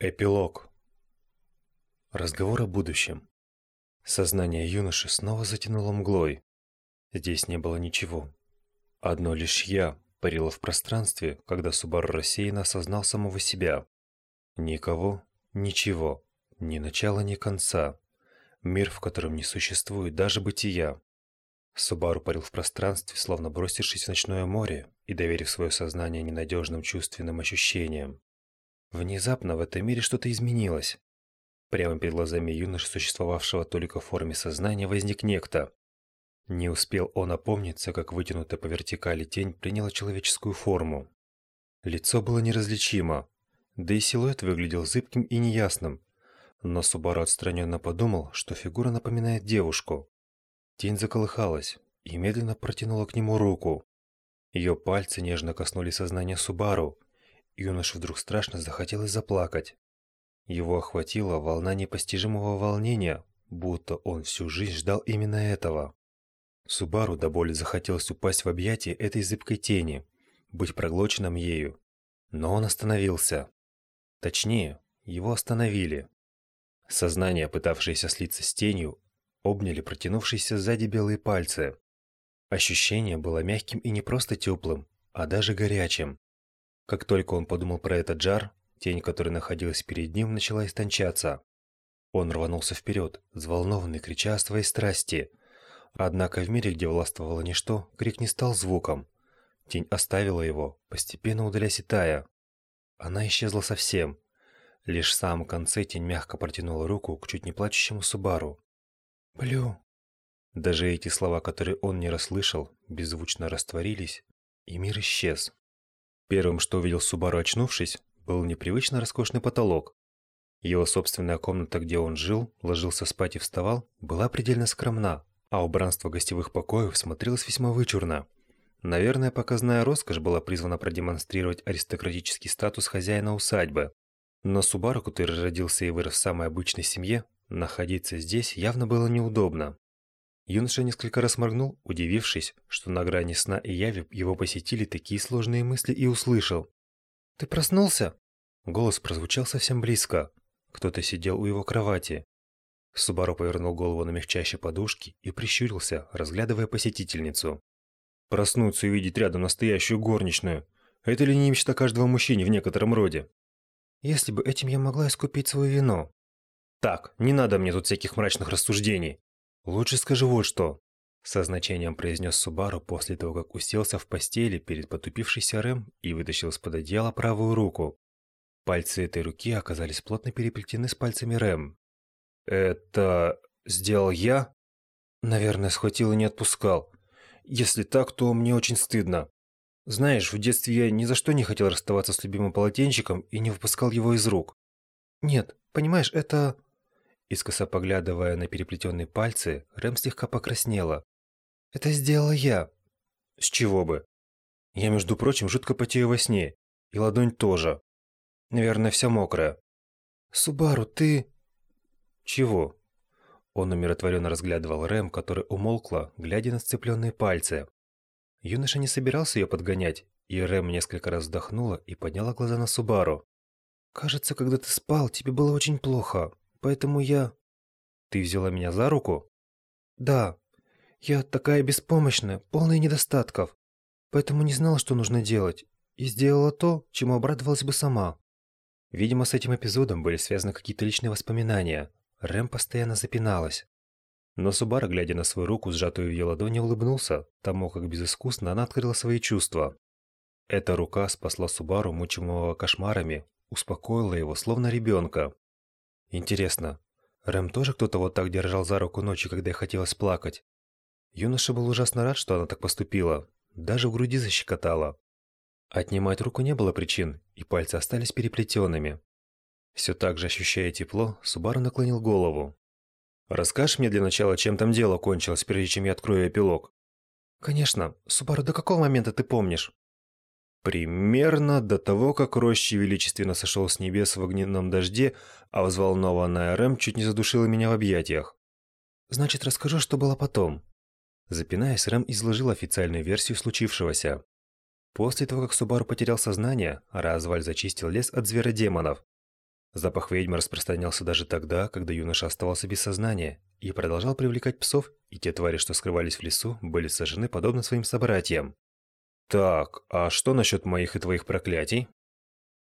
Эпилог. Разговор о будущем. Сознание юноши снова затянуло мглой. Здесь не было ничего. Одно лишь «я» парило в пространстве, когда Субару рассеянно осознал самого себя. Никого, ничего, ни начала, ни конца. Мир, в котором не существует даже бытия. Субару парил в пространстве, словно бросившись в ночное море и доверив свое сознание ненадежным чувственным ощущениям. Внезапно в этом мире что-то изменилось. Прямо перед глазами юноши, существовавшего только в форме сознания, возник некто. Не успел он опомниться, как вытянутая по вертикали тень приняла человеческую форму. Лицо было неразличимо, да и силуэт выглядел зыбким и неясным. Но Субару отстраненно подумал, что фигура напоминает девушку. Тень заколыхалась и медленно протянула к нему руку. Ее пальцы нежно коснулись сознания Субару, Юноше вдруг страшно захотелось заплакать. Его охватила волна непостижимого волнения, будто он всю жизнь ждал именно этого. Субару до боли захотелось упасть в объятия этой зыбкой тени, быть проглоченным ею. Но он остановился. Точнее, его остановили. Сознание, пытавшееся слиться с тенью, обняли протянувшиеся сзади белые пальцы. Ощущение было мягким и не просто теплым, а даже горячим. Как только он подумал про этот жар, тень, которая находилась перед ним, начала истончаться. Он рванулся вперед, взволнованный, крича о своей страсти. Однако в мире, где властвовало ничто, крик не стал звуком. Тень оставила его, постепенно удаляясь и тая. Она исчезла совсем. Лишь в самом конце тень мягко протянула руку к чуть не плачущему Субару. «Блю». Даже эти слова, которые он не расслышал, беззвучно растворились, и мир исчез. Первым, что увидел Субару, очнувшись, был непривычно роскошный потолок. Его собственная комната, где он жил, ложился спать и вставал, была предельно скромна, а убранство гостевых покоев смотрелось весьма вычурно. Наверное, показная роскошь была призвана продемонстрировать аристократический статус хозяина усадьбы. Но Субару, который родился и вырос в самой обычной семье, находиться здесь явно было неудобно. Юноша несколько раз моргнул, удивившись, что на грани сна и яви его посетили такие сложные мысли и услышал. «Ты проснулся?» Голос прозвучал совсем близко. Кто-то сидел у его кровати. Субару повернул голову на мягчайшей подушке и прищурился, разглядывая посетительницу. Проснуться и увидеть рядом настоящую горничную. Это ли не мечта каждого мужчины в некотором роде? Если бы этим я могла искупить свое вино. Так, не надо мне тут всяких мрачных рассуждений. «Лучше скажи вот что», – со значением произнес Субару после того, как уселся в постели перед потупившейся Рэм и вытащил из-под одеяла правую руку. Пальцы этой руки оказались плотно переплетены с пальцами Рэм. «Это... сделал я?» «Наверное, схватил и не отпускал. Если так, то мне очень стыдно. Знаешь, в детстве я ни за что не хотел расставаться с любимым полотенчиком и не выпускал его из рук. Нет, понимаешь, это... Искоса поглядывая на переплетенные пальцы, Рэм слегка покраснела. «Это сделала я». «С чего бы?» «Я, между прочим, жутко потею во сне. И ладонь тоже. Наверное, вся мокрая». «Субару, ты...» «Чего?» Он умиротворенно разглядывал Рэм, которая умолкла, глядя на сцепленные пальцы. Юноша не собирался ее подгонять, и Рэм несколько раз вздохнула и подняла глаза на Субару. «Кажется, когда ты спал, тебе было очень плохо. Поэтому я... Ты взяла меня за руку? Да. Я такая беспомощная, полная недостатков. Поэтому не знала, что нужно делать. И сделала то, чему обрадовалась бы сама. Видимо, с этим эпизодом были связаны какие-то личные воспоминания. Рэм постоянно запиналась. Но Субара, глядя на свою руку, сжатую в ее ладони, улыбнулся, тому как безыскусно она открыла свои чувства. Эта рука спасла Субару, мучимого кошмарами, успокоила его, словно ребенка. Интересно, Рэм тоже кто-то вот так держал за руку ночью, когда ей хотелось плакать? Юноша был ужасно рад, что она так поступила. Даже в груди защекотала. Отнимать руку не было причин, и пальцы остались переплетенными. Все так же ощущая тепло, Субару наклонил голову. «Расскажешь мне для начала, чем там дело кончилось, прежде чем я открою эпилог?» «Конечно. Субару, до какого момента ты помнишь?» Примерно до того, как Рощи величественно сошел с небес в огненном дожде, а взволнованная Рэм чуть не задушила меня в объятиях. «Значит, расскажу, что было потом». Запинаясь, Рэм изложил официальную версию случившегося. После того, как Субару потерял сознание, Разваль зачистил лес от зверодемонов. Запах ведьмы распространялся даже тогда, когда юноша оставался без сознания и продолжал привлекать псов, и те твари, что скрывались в лесу, были сожжены подобно своим собратьям. «Так, а что насчет моих и твоих проклятий?»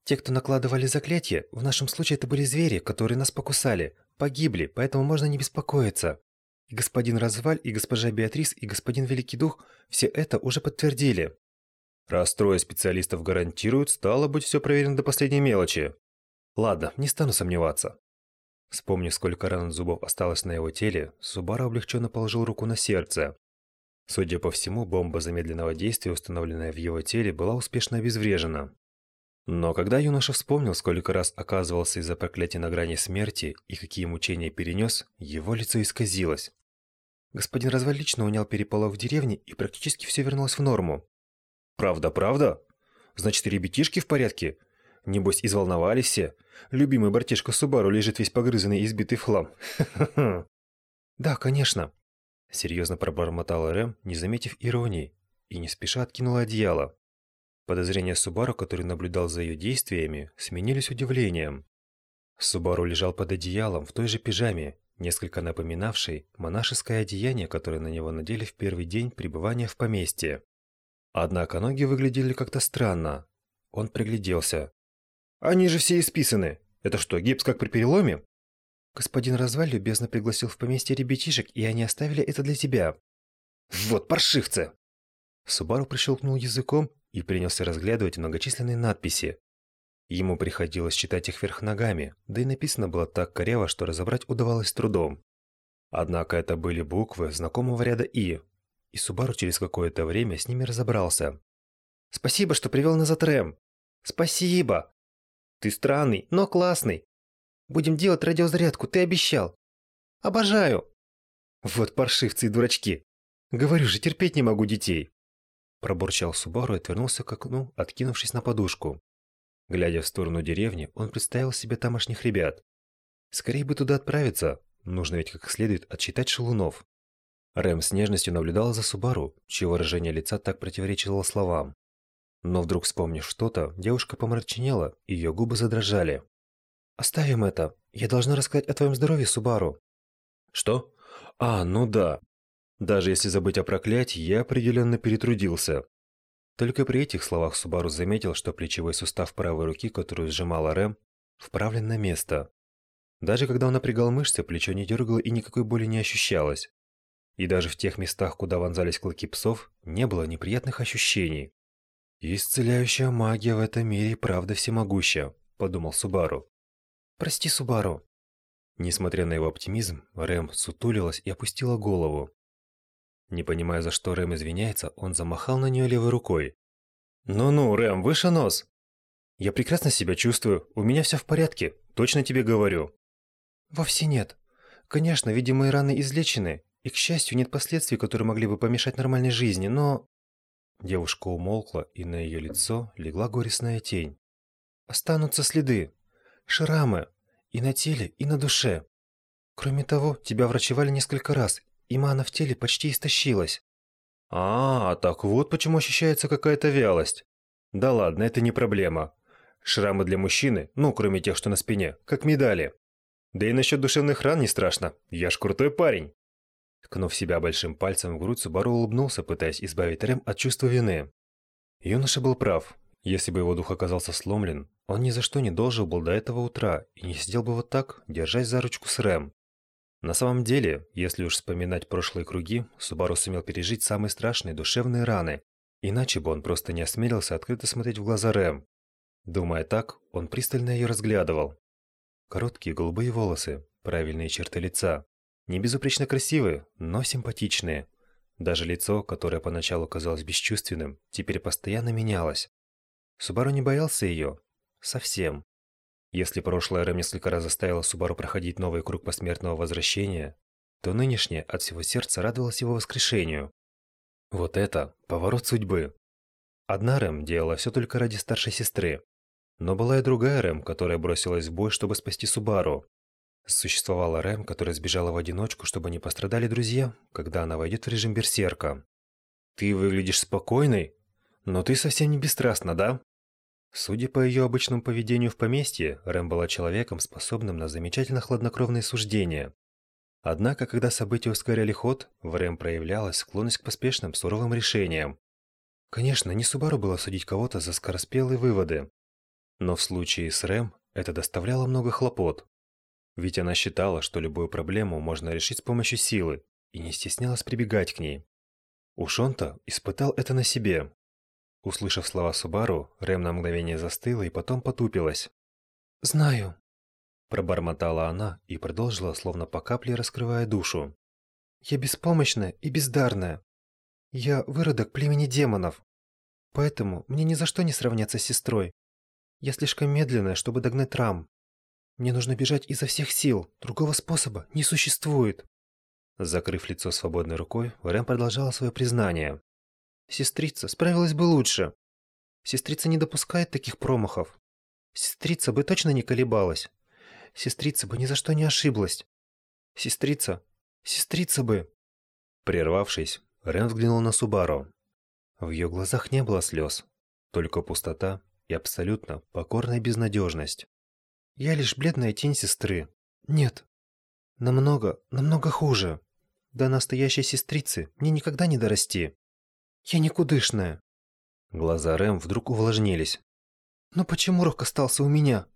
«Те, кто накладывали заклятия, в нашем случае это были звери, которые нас покусали, погибли, поэтому можно не беспокоиться. И господин Разваль, и госпожа Беатрис, и господин Великий Дух все это уже подтвердили». «Раз трое специалистов гарантируют, стало быть, все проверено до последней мелочи. Ладно, не стану сомневаться». Вспомнив, сколько ран зубов осталось на его теле, Субару облегченно положил руку на сердце. Судя по всему, бомба замедленного действия, установленная в его теле, была успешно обезврежена. Но когда юноша вспомнил, сколько раз оказывался из-за проклятия на грани смерти и какие мучения перенес, его лицо исказилось. Господин Разваль унял переполох в деревне, и практически все вернулось в норму. «Правда, правда? Значит, ребятишки в порядке? Небось, изволновались все? Любимый братишка Субару лежит весь погрызанный и избитый в хлам. Да, конечно. Серьезно пробормотала Рэм, не заметив иронии, и не спеша откинула одеяло. Подозрения Субару, который наблюдал за ее действиями, сменились удивлением. Субару лежал под одеялом в той же пижаме, несколько напоминавшей монашеское одеяние, которое на него надели в первый день пребывания в поместье. Однако ноги выглядели как-то странно. Он пригляделся. Они же все исписаны. Это что, гипс как при переломе? Господин Разваль любезно пригласил в поместье ребятишек, и они оставили это для тебя. Вот паршивцы! Субару прищелкнул языком и принялся разглядывать многочисленные надписи. Ему приходилось читать их вверх ногами, да и написано было так коряво, что разобрать удавалось трудом. Однако это были буквы знакомого ряда «И», и Субару через какое-то время с ними разобрался. «Спасибо, что привел назад Рэм!» «Спасибо!» Ты странный, но классный. Будем делать радиозарядку, ты обещал. Обожаю. Вот паршивцы и дурачки. Говорю же, терпеть не могу детей. Пробурчал Субару и отвернулся к окну, откинувшись на подушку. Глядя в сторону деревни, он представил себе тамошних ребят. Скорее бы туда отправиться, нужно ведь как следует отчитать шалунов. Рэм с нежностью наблюдал за Субару, чье выражение лица так противоречило словам. Но вдруг вспомнив что-то, девушка помрачнела, и ее губы задрожали. «Оставим это. Я должна рассказать о твоем здоровье, Субару». «Что? А, ну да. Даже если забыть о проклятии, я определенно перетрудился». Только при этих словах Субару заметил, что плечевой сустав правой руки, которую сжимала Рэм, вправлен на место. Даже когда он напрягал мышцы, плечо не дергало и никакой боли не ощущалось. И даже в тех местах, куда вонзались клыки псов, не было неприятных ощущений. «Исцеляющая магия в этом мире правда всемогуща», – подумал Субару. «Прости, Субару». Несмотря на его оптимизм, Рэм сутулилась и опустила голову. Не понимая, за что Рэм извиняется, он замахал на нее левой рукой. «Ну-ну, Рэм, выше нос!» «Я прекрасно себя чувствую, у меня все в порядке, точно тебе говорю». «Вовсе нет. Конечно, видимые раны излечены, и, к счастью, нет последствий, которые могли бы помешать нормальной жизни, но...» Девушка умолкла, и на ее лицо легла горестная тень. «Останутся следы, шрамы, и на теле, и на душе. Кроме того, тебя врачевали несколько раз, и мана в теле почти истощилась». «А, так вот почему ощущается какая-то вялость. Да ладно, это не проблема. Шрамы для мужчины, ну, кроме тех, что на спине, как медали. Да и насчет душевных ран не страшно, я ж крутой парень». Ткнув себя большим пальцем в грудь, Субару улыбнулся, пытаясь избавить Рэм от чувства вины. Юноша был прав. Если бы его дух оказался сломлен, он ни за что не должен был до этого утра и не сидел бы вот так, держась за ручку с Рэм. На самом деле, если уж вспоминать прошлые круги, Субару сумел пережить самые страшные душевные раны, иначе бы он просто не осмелился открыто смотреть в глаза Рэм. Думая так, он пристально ее разглядывал. Короткие голубые волосы, правильные черты лица, не безупречно красивые, но симпатичные. Даже лицо, которое поначалу казалось бесчувственным, теперь постоянно менялось. Субару не боялся ее. Совсем. Если прошлое Рэм несколько раз заставило Субару проходить новый круг посмертного возвращения, то нынешнее от всего сердца радовалось его воскрешению. Вот это поворот судьбы. Одна Рэм делала все только ради старшей сестры. Но была и другая Рэм, которая бросилась в бой, чтобы спасти Субару. Существовала Рэм, которая сбежала в одиночку, чтобы не пострадали друзья, когда она войдет в режим берсерка. «Ты выглядишь спокойной, но ты совсем не бесстрастна, да?» Судя по ее обычному поведению в поместье, Рэм была человеком, способным на замечательно хладнокровные суждения. Однако, когда события ускоряли ход, в Рэм проявлялась склонность к поспешным, суровым решениям. Конечно, не Субару было судить кого-то за скороспелые выводы. Но в случае с Рэм это доставляло много хлопот. Ведь она считала, что любую проблему можно решить с помощью силы, и не стеснялась прибегать к ней. Уж он-то испытал это на себе. Услышав слова Субару, Рэм на мгновение застыла и потом потупилась. «Знаю», – пробормотала она и продолжила, словно по капле раскрывая душу. «Я беспомощная и бездарная. Я выродок племени демонов. Поэтому мне ни за что не сравняться с сестрой. Я слишком медленная, чтобы догнать Рам. Мне нужно бежать изо всех сил. Другого способа не существует. Закрыв лицо свободной рукой, Рэм продолжала свое признание. Сестрица справилась бы лучше. Сестрица не допускает таких промахов. Сестрица бы точно не колебалась. Сестрица бы ни за что не ошиблась. Сестрица, сестрица бы... Прервавшись, Рэм взглянул на Субару. В ее глазах не было слез, только пустота и абсолютно покорная безнадежность. Я лишь бледная тень сестры. Нет. Намного, намного хуже. До настоящей сестрицы мне никогда не дорасти. Я никудышная. Глаза Рэм вдруг увлажнились. Но почему Рок остался у меня?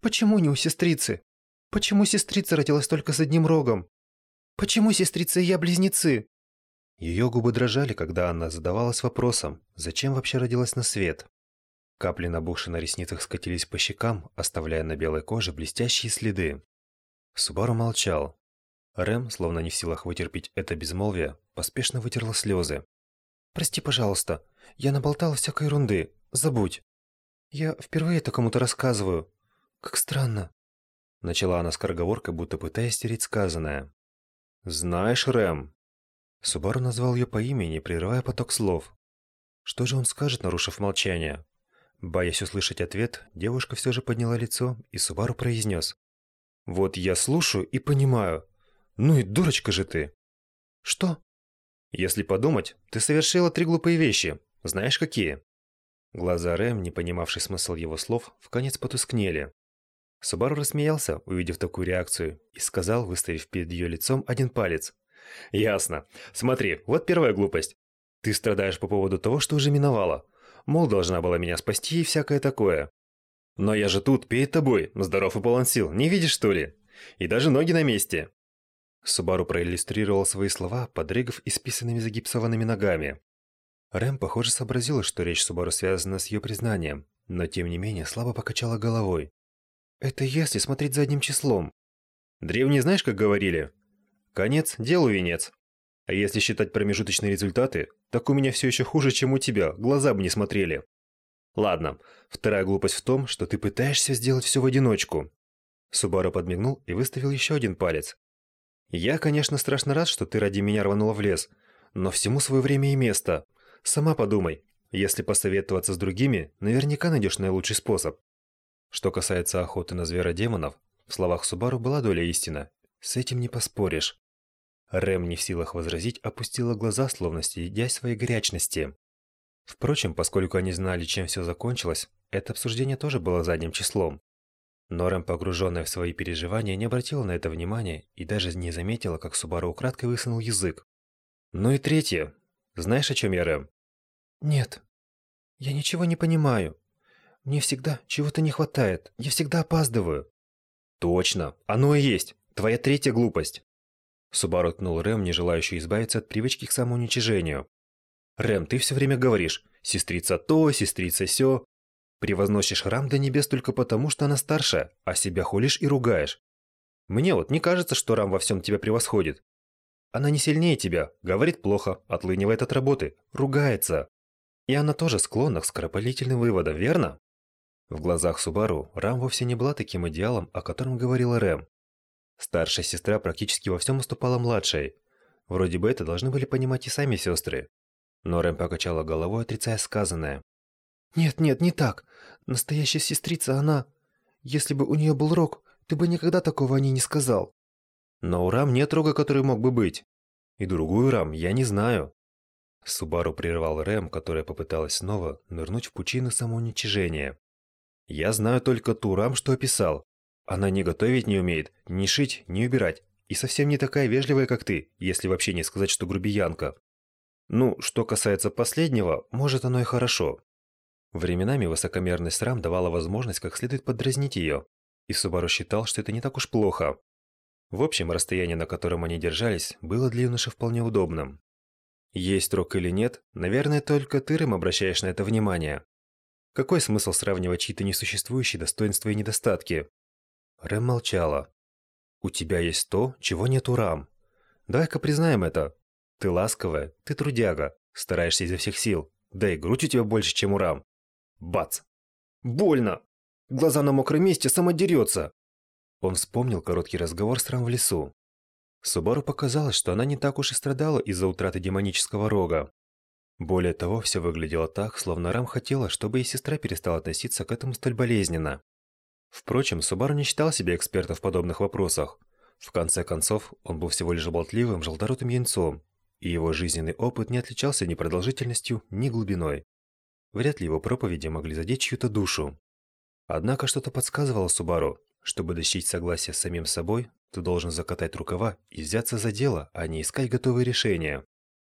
Почему не у сестрицы? Почему сестрица родилась только с одним рогом? Почему сестрица и я близнецы? Ее губы дрожали, когда она задавалась вопросом, зачем вообще родилась на свет. Капли набухшие на ресницах скатились по щекам, оставляя на белой коже блестящие следы. Субару молчал. Рэм, словно не в силах вытерпеть это безмолвие, поспешно вытерла слезы. «Прости, пожалуйста, я наболтала всякой ерунды. Забудь. Я впервые это кому-то рассказываю. Как странно». Начала она скороговоркой, будто пытаясь стереть сказанное. «Знаешь, Рэм...» Субару назвал ее по имени, прерывая поток слов. Что же он скажет, нарушив молчание? Боясь услышать ответ, девушка все же подняла лицо, и Субару произнес. «Вот я слушаю и понимаю. Ну и дурочка же ты!» «Что?» «Если подумать, ты совершила три глупые вещи. Знаешь, какие?» Глаза Рэм, не понимавший смысл его слов, в конец потускнели. Субару рассмеялся, увидев такую реакцию, и сказал, выставив перед ее лицом один палец. «Ясно. Смотри, вот первая глупость. Ты страдаешь по поводу того, что уже миновало. Мол, должна была меня спасти и всякое такое. Но я же тут, перед тобой, здоров и полон сил, не видишь, что ли? И даже ноги на месте. Субару проиллюстрировал свои слова, подрыгав исписанными загипсованными ногами. Рэм, похоже, сообразила, что речь Субару связана с ее признанием, но тем не менее слабо покачала головой. «Это если смотреть задним числом». «Древние знаешь, как говорили? Конец – делу венец». А если считать промежуточные результаты, так у меня все еще хуже, чем у тебя, глаза бы не смотрели. Ладно, вторая глупость в том, что ты пытаешься сделать все в одиночку. Субару подмигнул и выставил еще один палец. Я, конечно, страшно рад, что ты ради меня рванула в лес, но всему свое время и место. Сама подумай, если посоветоваться с другими, наверняка найдешь наилучший способ. Что касается охоты на зверодемонов, в словах Субару была доля истины. С этим не поспоришь. Рэм, не в силах возразить, опустила глаза, словно стыдясь своей горячности. Впрочем, поскольку они знали, чем все закончилось, это обсуждение тоже было задним числом. Но Рэм, погруженная в свои переживания, не обратила на это внимания и даже не заметила, как Субару украдкой высунул язык. Ну и третье. Знаешь, о чем я, Рэм? Нет. Я ничего не понимаю. Мне всегда чего-то не хватает. Я всегда опаздываю. Точно. Оно и есть. Твоя третья глупость. Субару ткнул Рэм, не желающий избавиться от привычки к самоуничижению. «Рэм, ты все время говоришь, сестрица то, сестрица сё. Превозносишь храм до небес только потому, что она старшая, а себя хулишь и ругаешь. Мне вот не кажется, что Рам во всем тебя превосходит. Она не сильнее тебя, говорит плохо, отлынивает от работы, ругается. И она тоже склонна к скоропалительным выводам, верно?» В глазах Субару Рам вовсе не была таким идеалом, о котором говорила Рэм. Старшая сестра практически во всем уступала младшей. Вроде бы это должны были понимать и сами сестры. Но Рэм покачала головой, отрицая сказанное. «Нет, нет, не так. Настоящая сестрица, она... Если бы у нее был рог, ты бы никогда такого о ней не сказал». «Но у Рам нет рога, который мог бы быть. И другую Рам я не знаю». Субару прервал Рэм, которая попыталась снова нырнуть в пучину самоуничижения. Я знаю только ту Рам, что описал. Она ни готовить не умеет, ни шить, ни убирать. И совсем не такая вежливая, как ты, если вообще не сказать, что грубиянка. Ну, что касается последнего, может оно и хорошо. Временами высокомерность Рам давала возможность как следует подразнить ее, и Субару считал, что это не так уж плохо. В общем, расстояние, на котором они держались, было для юноши вполне удобным. Есть рок или нет, наверное, только ты, Рэм, обращаешь на это внимание. Какой смысл сравнивать чьи-то несуществующие достоинства и недостатки? Рэм молчала. У тебя есть то, чего нет у Рам. Давай-ка признаем это. Ты ласковая, ты трудяга, стараешься изо всех сил. Да и грудь у тебя больше, чем у Рам. Бац! Больно! Глаза на мокром месте самодерется. Он вспомнил короткий разговор с Рам в лесу. Субару показалось, что она не так уж и страдала из-за утраты демонического рога. Более того, все выглядело так, словно Рам хотела, чтобы и сестра перестала относиться к этому столь болезненно. Впрочем, Субару не считал себя экспертом в подобных вопросах. В конце концов, он был всего лишь болтливым, желторотым янцом, и его жизненный опыт не отличался ни продолжительностью, ни глубиной. Вряд ли его проповеди могли задеть чью-то душу. Однако что-то подсказывало Субару, чтобы достичь согласия с самим собой, ты должен закатать рукава и взяться за дело, а не искать готовые решения.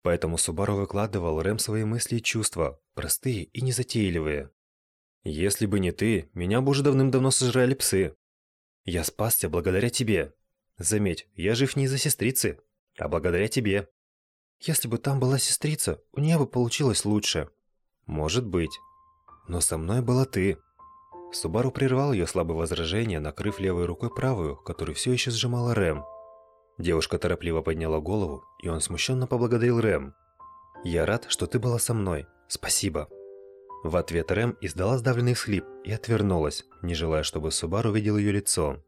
Поэтому Субару выкладывал Рэм свои мысли и чувства, простые и незатейливые. Если бы не ты, меня бы уже давным-давно сожрали псы. Я спасся благодаря тебе. Заметь, я жив не из-за сестрицы, а благодаря тебе. Если бы там была сестрица, у нее бы получилось лучше. Может быть. Но со мной была ты. Субару прервал ее слабое возражение, накрыв левой рукой правую, которую все еще сжимала Рэм. Девушка торопливо подняла голову, и он смущенно поблагодарил Рэм. «Я рад, что ты была со мной. Спасибо». В ответ Рэм издала сдавленный всхлип и отвернулась, не желая, чтобы Субару видел ее лицо.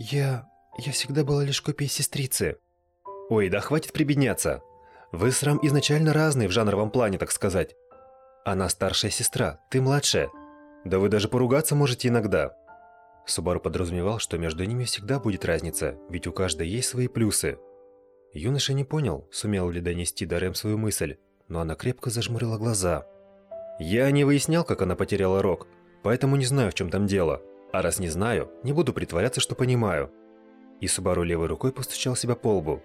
«Я... я всегда была лишь копией сестрицы». «Ой, да хватит прибедняться! Вы с Рэм изначально разные в жанровом плане, так сказать. Она старшая сестра, ты младшая. Да вы даже поругаться можете иногда». Субару подразумевал, что между ними всегда будет разница, ведь у каждой есть свои плюсы. Юноша не понял, сумел ли донести до Рэм свою мысль, но она крепко зажмурила глаза. Я не выяснял, как она потеряла рог, поэтому не знаю, в чем там дело. А раз не знаю, не буду притворяться, что понимаю. И Субару левой рукой постучал себя по лбу.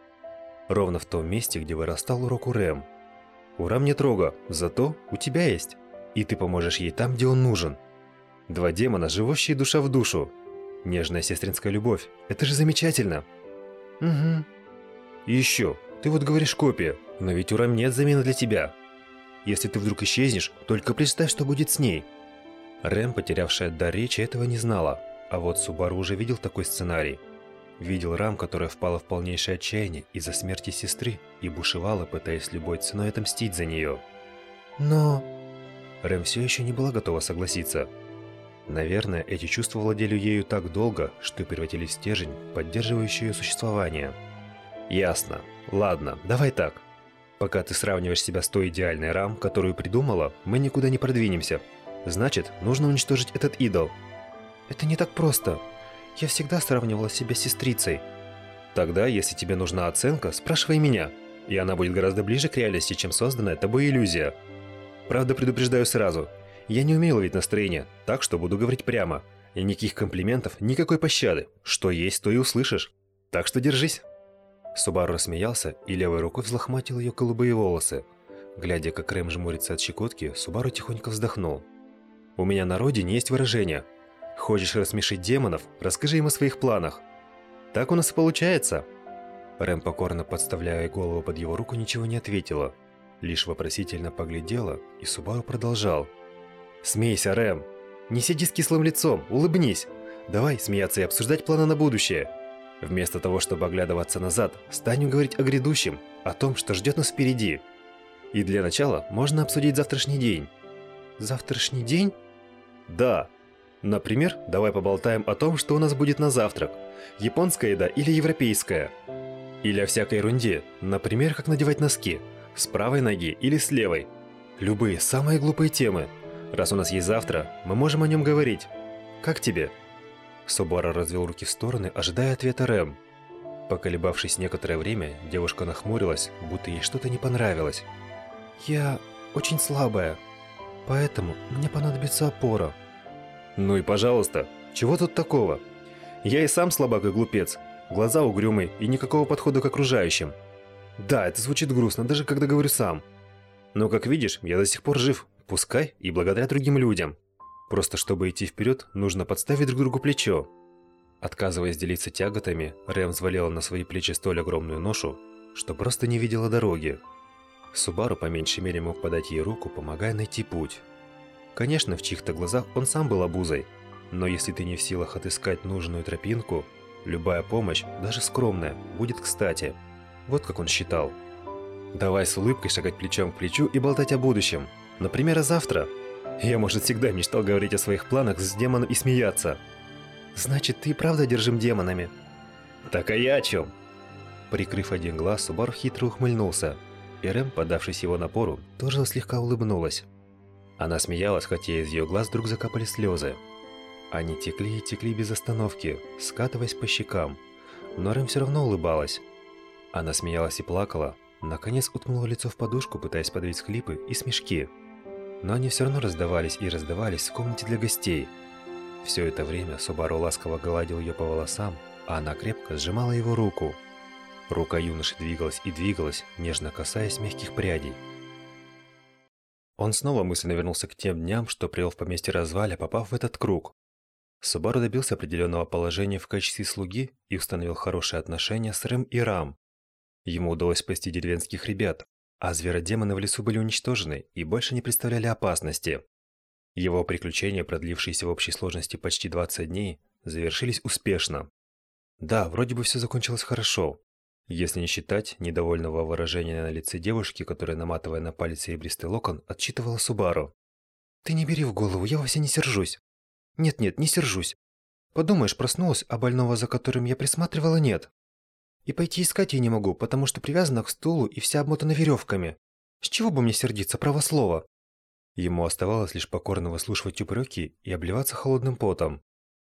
Ровно в том месте, где вырастал рог у Рэм. У Рам нет рога, зато у тебя есть. И ты поможешь ей там, где он нужен. Два демона, живущие душа в душу. Нежная сестринская любовь. Это же замечательно. Угу. И еще, ты вот говоришь копия, но ведь у Рам нет замены для тебя. Если ты вдруг исчезнешь, только представь, что будет с ней. Рэм, потерявшая дар речи, этого не знала. А вот Субару уже видел такой сценарий. Видел Рам, которая впала в полнейшее отчаяние из-за смерти сестры и бушевала, пытаясь любой ценой отомстить за нее. Но... Рэм все еще не была готова согласиться. Наверное, эти чувства владели ею так долго, что превратились в стержень, поддерживающий ее существование. Ясно. Ладно, давай так. Пока ты сравниваешь себя с той идеальной рам, которую придумала, мы никуда не продвинемся. Значит, нужно уничтожить этот идол. Это не так просто. Я всегда сравнивала себя с сестрицей. Тогда, если тебе нужна оценка, спрашивай меня. И она будет гораздо ближе к реальности, чем созданная тобой иллюзия. Правда, предупреждаю сразу. Я не умею ловить настроение, так что буду говорить прямо. И никаких комплиментов, никакой пощады. Что есть, то и услышишь. Так что держись. Субару рассмеялся и левой рукой взлохматил ее голубые волосы. Глядя, как Рэм жмурится от щекотки, Субару тихонько вздохнул. «У меня на родине есть выражение. Хочешь рассмешить демонов, расскажи им о своих планах. Так у нас и получается». Рэм, покорно подставляя голову под его руку, ничего не ответила. Лишь вопросительно поглядела, и Субару продолжал. «Смейся, Рэм! Не сиди с кислым лицом, улыбнись! Давай смеяться и обсуждать планы на будущее!» Вместо того, чтобы оглядываться назад, станем говорить о грядущем, о том, что ждет нас впереди. И для начала можно обсудить завтрашний день. Завтрашний день? Да. Например, давай поболтаем о том, что у нас будет на завтрак. Японская еда или европейская. Или о всякой ерунде. Например, как надевать носки. С правой ноги или с левой. Любые самые глупые темы. Раз у нас есть завтра, мы можем о нем говорить. Как тебе? Собора развел руки в стороны, ожидая ответа Рэм. Поколебавшись некоторое время, девушка нахмурилась, будто ей что-то не понравилось. «Я очень слабая, поэтому мне понадобится опора». Ну и пожалуйста, чего тут такого? Я и сам слабак и глупец, глаза угрюмые и никакого подхода к окружающим. Да, это звучит грустно, даже когда говорю сам. Но, как видишь, я до сих пор жив, пускай и благодаря другим людям. Просто чтобы идти вперед, нужно подставить друг другу плечо. Отказываясь делиться тяготами, Рэм взвалила на свои плечи столь огромную ношу, что просто не видела дороги. Субару по меньшей мере мог подать ей руку, помогая найти путь. Конечно, в чьих-то глазах он сам был обузой, но если ты не в силах отыскать нужную тропинку, любая помощь, даже скромная, будет кстати. Вот как он считал. Давай с улыбкой шагать плечом к плечу и болтать о будущем. Например, о завтра. Я, может, всегда мечтал говорить о своих планах с демоном и смеяться. Значит, ты и правда держим демонами? Так а я о чем? Прикрыв один глаз, Субару хитро ухмыльнулся. И Рэм, подавшись его напору, тоже слегка улыбнулась. Она смеялась, хотя из ее глаз вдруг закапали слезы. Они текли и текли без остановки, скатываясь по щекам. Но Рэм все равно улыбалась. Она смеялась и плакала, наконец уткнула лицо в подушку, пытаясь подавить схлипы и смешки. Но они все равно раздавались и раздавались в комнате для гостей. Все это время Субару ласково гладил ее по волосам, а она крепко сжимала его руку. Рука юноши двигалась и двигалась, нежно касаясь мягких прядей. Он снова мысленно вернулся к тем дням, что привел в поместье разваля, попав в этот круг. Субару добился определенного положения в качестве слуги и установил хорошие отношения с Рэм и Рам. Ему удалось спасти деревенских ребят, а зверодемоны в лесу были уничтожены и больше не представляли опасности. Его приключения, продлившиеся в общей сложности почти 20 дней, завершились успешно. Да, вроде бы все закончилось хорошо, если не считать недовольного выражения на лице девушки, которая, наматывая на палец серебристый локон, отчитывала Субару. «Ты не бери в голову, я вовсе не сержусь. Нет-нет, не сержусь. Подумаешь, проснулась, а больного, за которым я присматривала, нет. И пойти искать я не могу, потому что привязана к стулу и вся обмотана веревками. С чего бы мне сердиться, право слово?» Ему оставалось лишь покорно выслушивать упреки и обливаться холодным потом.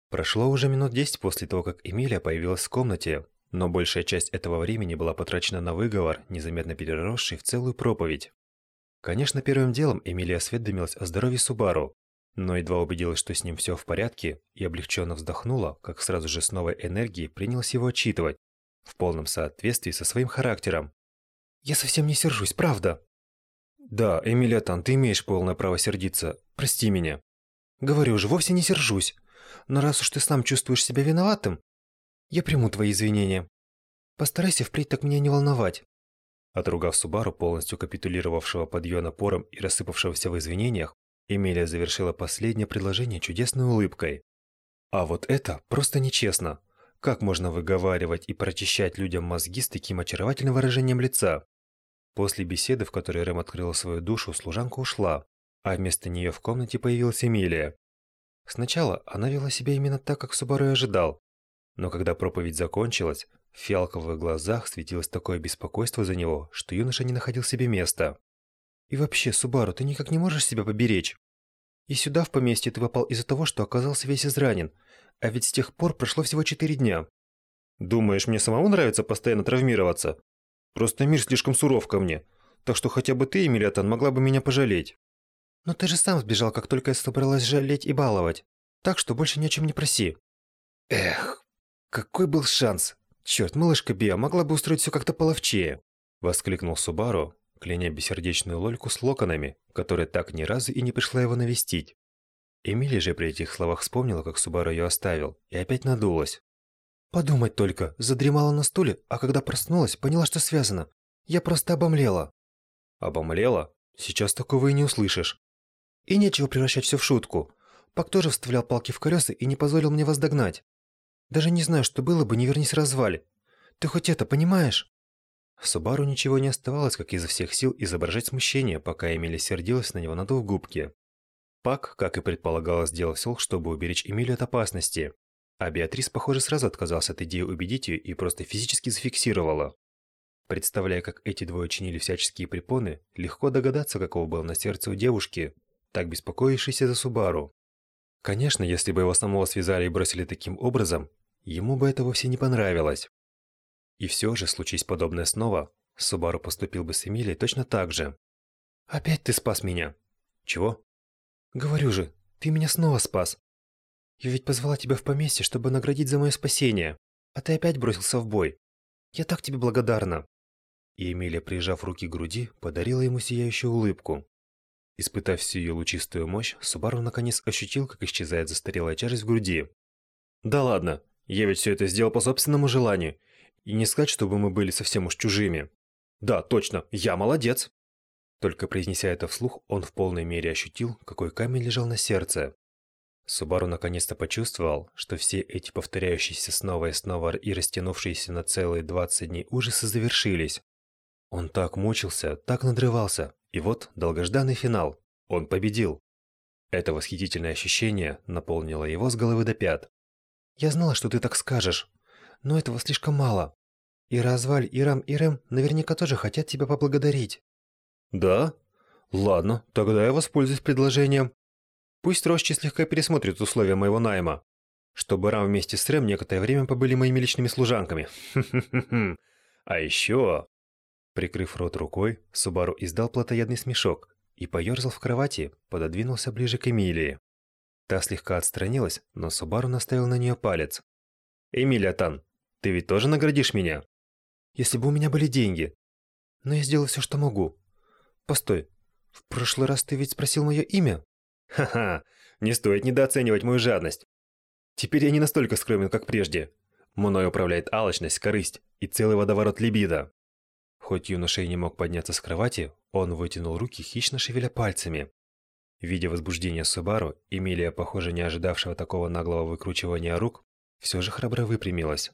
Прошло уже минут десять после того, как Эмилия появилась в комнате, но большая часть этого времени была потрачена на выговор, незаметно переросший в целую проповедь. Конечно, первым делом Эмилия осведомилась о здоровье Субару, но едва убедилась, что с ним все в порядке, и облегченно вздохнула, как сразу же с новой энергией принялась его отчитывать, в полном соответствии со своим характером. «Я совсем не сержусь, правда?» «Да, Эмилия Тан, ты имеешь полное право сердиться. Прости меня». «Говорю же, вовсе не сержусь. Но раз уж ты сам чувствуешь себя виноватым, я приму твои извинения. Постарайся впредь так меня не волновать. Отругав Субару, полностью капитулировавшего под ее напором и рассыпавшегося в извинениях, Эмилия завершила последнее предложение чудесной улыбкой. А вот это просто нечестно. Как можно выговаривать и прочищать людям мозги с таким очаровательным выражением лица? После беседы, в которой Рэм открыла свою душу, служанка ушла, а вместо нее в комнате появилась Эмилия. Сначала она вела себя именно так, как Субару и ожидал, но когда проповедь закончилась, в фиалковых глазах светилось такое беспокойство за него, что юноша не находил себе места. «И вообще, Субару, ты никак не можешь себя поберечь? И сюда, в поместье, ты попал из-за того, что оказался весь изранен, а ведь с тех пор прошло всего четыре дня. Думаешь, мне самому нравится постоянно травмироваться? Просто мир слишком суров ко мне, так что хотя бы ты, Эмилиатан, могла бы меня пожалеть». «Но ты же сам сбежал, как только я собралась жалеть и баловать, так что больше ни о чем не проси». «Эх, какой был шанс? Черт, малышка Биа могла бы устроить все как-то половчее. Воскликнул Субару, кляня бессердечную лольку с локонами, которая так ни разу и не пришла его навестить. Эмили же при этих словах вспомнила, как Субару ее оставил, и опять надулась. «Подумать только, задремала на стуле, а когда проснулась, поняла, что связано. Я просто обомлела». «Обомлела? Сейчас такого и не услышишь». «И нечего превращать все в шутку. Пак тоже вставлял палки в колеса и не позволил мне вас догнать. Даже не знаю, что было бы, не вернись развали. Ты хоть это понимаешь?» Субару ничего не оставалось, как изо всех сил изображать смущение, пока Эмили сердилась на него, надув губки. Пак, как и предполагалось, сделал все, чтобы уберечь Эмилию от опасности. А Беатрис, похоже, сразу отказался от идеи убедить ее и просто физически зафиксировала. Представляя, как эти двое чинили всяческие препоны, легко догадаться, какого был на сердце у девушки, так беспокоившейся за Субару. Конечно, если бы его самого связали и бросили таким образом, ему бы это вовсе не понравилось. И все же, случись подобное снова, Субару поступил бы с Эмилией точно так же. «Опять ты спас меня!» «Чего?» «Говорю же, ты меня снова спас. Я ведь позвала тебя в поместье, чтобы наградить за мое спасение, а ты опять бросился в бой. Я так тебе благодарна. И Эмилия, прижав руки к груди, подарила ему сияющую улыбку. Испытав всю ее лучистую мощь, Субару наконец ощутил, как исчезает застарелая тяжесть в груди. «Да ладно, я ведь все это сделал по собственному желанию. И не сказать, чтобы мы были совсем уж чужими. Да, точно, я молодец!» Только произнеся это вслух, он в полной мере ощутил, какой камень лежал на сердце. Субару наконец-то почувствовал, что все эти повторяющиеся снова и снова и растянувшиеся на целые 20 дней ужасы завершились. Он так мучился, так надрывался, и вот долгожданный финал. Он победил. Это восхитительное ощущение наполнило его с головы до пят. «Я знала, что ты так скажешь, но этого слишком мало. И Разваль, и Рам, и Рэм наверняка тоже хотят тебя поблагодарить». «Да? Ладно, тогда я воспользуюсь предложением. Пусть Рощи слегка пересмотрит условия моего найма, чтобы Рам вместе с Рэм некоторое время побыли моими личными служанками. А еще Прикрыв рот рукой, Субару издал плотоядный смешок и поерзал в кровати, пододвинулся ближе к Эмилии. Та слегка отстранилась, но Субару наставил на нее палец. «Эмилия Тан, ты ведь тоже наградишь меня?» «Если бы у меня были деньги. Но я сделал все, что могу. Постой, в прошлый раз ты ведь спросил мое имя?» «Ха-ха, не стоит недооценивать мою жадность. Теперь я не настолько скромен, как прежде. Мною управляет алчность, корысть и целый водоворот либидо. Хоть юноша и не мог подняться с кровати, он вытянул руки, хищно шевеля пальцами. Видя возбуждение Субару, Эмилия, похоже, не ожидавшего такого наглого выкручивания рук, все же храбро выпрямилась.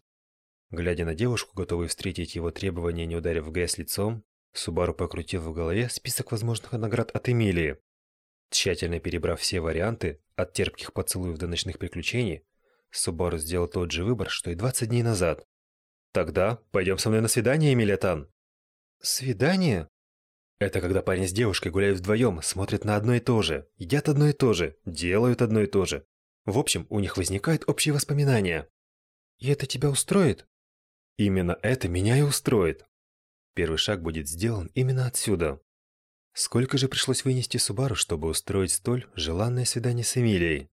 Глядя на девушку, готовую встретить его требования, не ударив в грязь лицом, Субару покрутил в голове список возможных наград от Эмилии. Тщательно перебрав все варианты, от терпких поцелуев до ночных приключений, Субару сделал тот же выбор, что и 20 дней назад. «Тогда пойдем со мной на свидание, Эмилия Тан», Свидание? Это когда парень с девушкой гуляют вдвоем, смотрят на одно и то же, едят одно и то же, делают одно и то же. В общем, у них возникают общие воспоминания. И это тебя устроит? Именно это меня и устроит. Первый шаг будет сделан именно отсюда. Сколько же пришлось вынести Субару, чтобы устроить столь желанное свидание с Эмилией?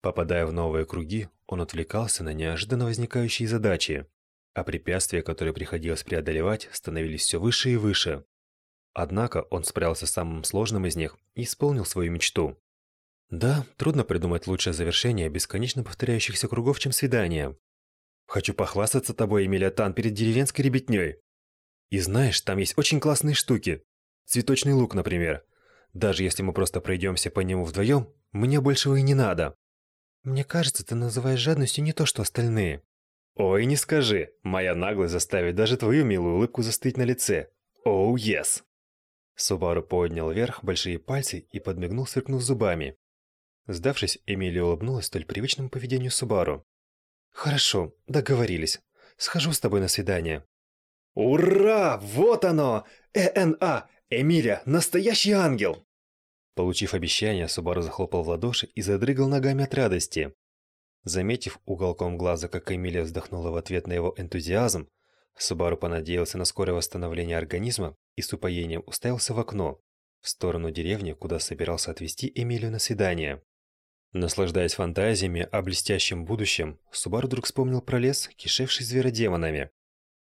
Попадая в новые круги, он отвлекался на неожиданно возникающие задачи а препятствия, которые приходилось преодолевать, становились все выше и выше. Однако он справился с самым сложным из них и исполнил свою мечту. Да, трудно придумать лучшее завершение бесконечно повторяющихся кругов, чем свидание. Хочу похвастаться тобой, Эмилия Тан, перед деревенской ребятней. И знаешь, там есть очень классные штуки. Цветочный лук, например. Даже если мы просто пройдемся по нему вдвоем, мне большего и не надо. Мне кажется, ты называешь жадностью не то, что остальные. Ой, не скажи. Моя наглость заставит даже твою милую улыбку застыть на лице. Оу, oh, yes. Субару поднял вверх большие пальцы и подмигнул, сверкнув зубами. Сдавшись, Эмилия улыбнулась столь привычному поведению Субару. «Хорошо, договорились. Схожу с тобой на свидание». «Ура! Вот оно! ЭНА! Эмилия, настоящий ангел!» Получив обещание, Субару захлопал в ладоши и задрыгал ногами от радости. Заметив уголком глаза, как Эмилия вздохнула в ответ на его энтузиазм, Субару понадеялся на скорое восстановление организма и с упоением уставился в окно, в сторону деревни, куда собирался отвезти Эмилию на свидание. Наслаждаясь фантазиями о блестящем будущем, Субару вдруг вспомнил про лес, кишевший зверодемонами.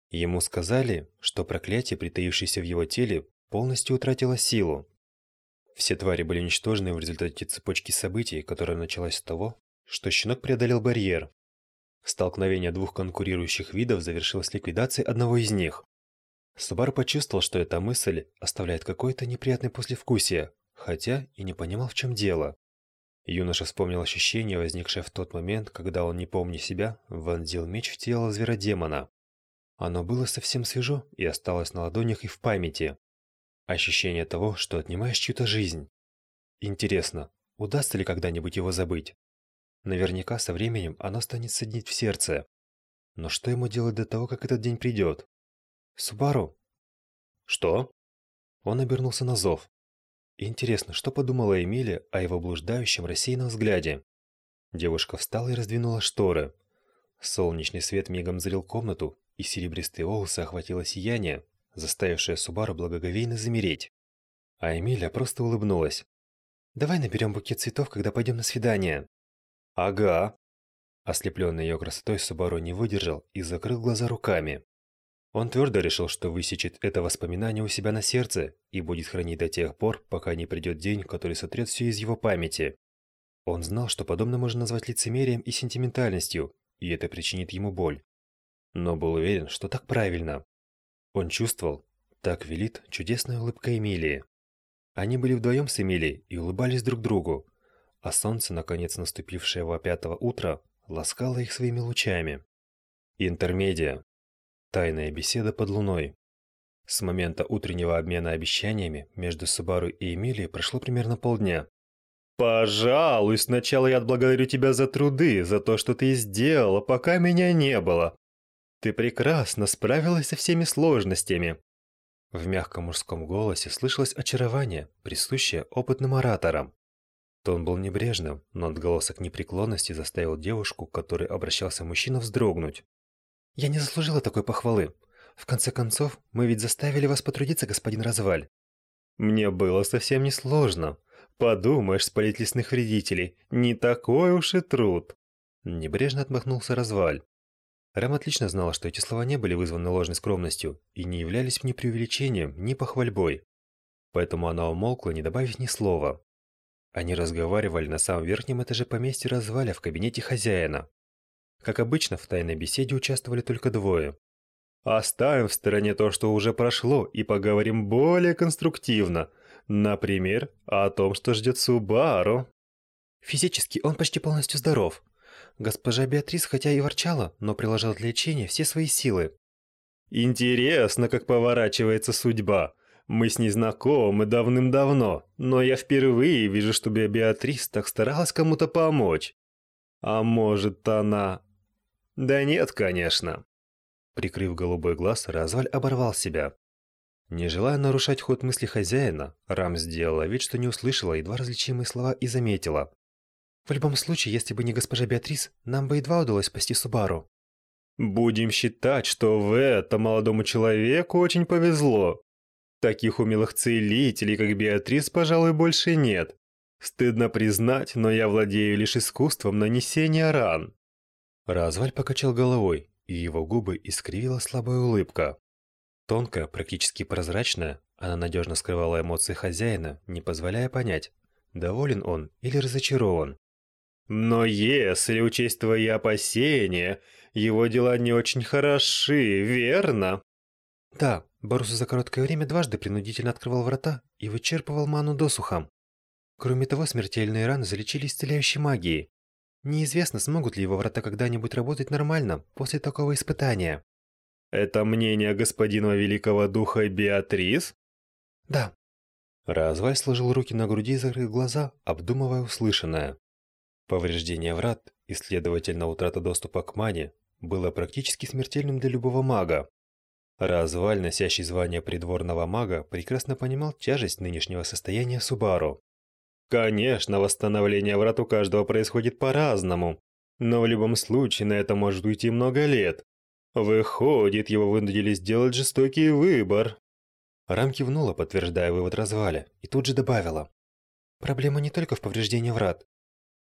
Ему сказали, что проклятие, притаившееся в его теле, полностью утратило силу. Все твари были уничтожены в результате цепочки событий, которая началась с того, что щенок преодолел барьер. Столкновение двух конкурирующих видов завершилось ликвидацией одного из них. Субару почувствовал, что эта мысль оставляет какое-то неприятное послевкусие, хотя и не понимал, в чем дело. Юноша вспомнил ощущение, возникшее в тот момент, когда он, не помня себя, вонзил меч в тело зверодемона. Оно было совсем свежо и осталось на ладонях и в памяти. Ощущение того, что отнимаешь чью-то жизнь. Интересно, удастся ли когда-нибудь его забыть? Наверняка со временем оно станет саднить в сердце. Но что ему делать до того, как этот день придет? Субару? Что? Он обернулся на зов. Интересно, что подумала Эмилия о его блуждающем рассеянном взгляде? Девушка встала и раздвинула шторы. Солнечный свет мигом залил комнату, и серебристые волосы охватило сияние, заставившее Субару благоговейно замереть. А Эмилия просто улыбнулась. «Давай наберем букет цветов, когда пойдем на свидание». Ага. Ослепленный ее красотой Субару не выдержал и закрыл глаза руками. Он твердо решил, что высечет это воспоминание у себя на сердце и будет хранить до тех пор, пока не придет день, который сотрет все из его памяти. Он знал, что подобное можно назвать лицемерием и сентиментальностью, и это причинит ему боль. Но был уверен, что так правильно. Он чувствовал, так велит чудесная улыбка Эмилии. Они были вдвоем с Эмилией и улыбались друг другу, а солнце, наконец наступившее во пятого утра, ласкало их своими лучами. Интермедия. Тайная беседа под луной. С момента утреннего обмена обещаниями между Субару и Эмилией прошло примерно полдня. «Пожалуй, сначала я отблагодарю тебя за труды, за то, что ты сделала, пока меня не было. Ты прекрасно справилась со всеми сложностями». В мягком мужском голосе слышалось очарование, присущее опытным ораторам. Тон был небрежным, но отголосок непреклонности заставил девушку, к которой обращался мужчина, вздрогнуть. «Я не заслужила такой похвалы. В конце концов, мы ведь заставили вас потрудиться, господин Разваль». «Мне было совсем несложно. Подумаешь, спалить лесных вредителей. Не такой уж и труд». Небрежно отмахнулся Разваль. Рэм отлично знала, что эти слова не были вызваны ложной скромностью и не являлись ни преувеличением, ни похвальбой. Поэтому она умолкла, не добавив ни слова. Они разговаривали на самом верхнем этаже поместья разваля в кабинете хозяина. Как обычно, в тайной беседе участвовали только двое. Оставим в стороне то, что уже прошло, и поговорим более конструктивно. Например, о том, что ждет Субару. Физически он почти полностью здоров. Госпожа Беатрис хотя и ворчала, но приложила для лечения все свои силы. Интересно, как поворачивается судьба. Мы с ней знакомы давным-давно, но я впервые вижу, чтобы Беатрис так старалась кому-то помочь. А может, она... Да нет, конечно. Прикрыв голубой глаз, Разваль оборвал себя. Не желая нарушать ход мысли хозяина, Рам сделала вид, что не услышала едва различимые слова и заметила. В любом случае, если бы не госпожа Беатрис, нам бы едва удалось спасти Субару. Будем считать, что в это молодому человеку очень повезло. Таких умелых целителей, как Беатрис, пожалуй, больше нет. Стыдно признать, но я владею лишь искусством нанесения ран. Разваль покачал головой, и его губы искривила слабая улыбка. Тонкая, практически прозрачная, она надежно скрывала эмоции хозяина, не позволяя понять, доволен он или разочарован. Но если учесть твои опасения, его дела не очень хороши, верно? Да, Барусу за короткое время дважды принудительно открывал врата и вычерпывал ману досуха. Кроме того, смертельные раны залечили исцеляющей магией. Неизвестно, смогут ли его врата когда-нибудь работать нормально после такого испытания. Это мнение господина великого духа Беатрис? Да. Разваль сложил руки на груди и закрыл глаза, обдумывая услышанное. Повреждение врат и, следовательно, утрата доступа к мане было практически смертельным для любого мага. Разваль, носящий звание придворного мага, прекрасно понимал тяжесть нынешнего состояния Субару. Конечно, восстановление врат у каждого происходит по-разному, но в любом случае на это может уйти много лет. Выходит, его вынудили сделать жестокий выбор. Рам кивнула, подтверждая вывод разваля, и тут же добавила. Проблема не только в повреждении врат.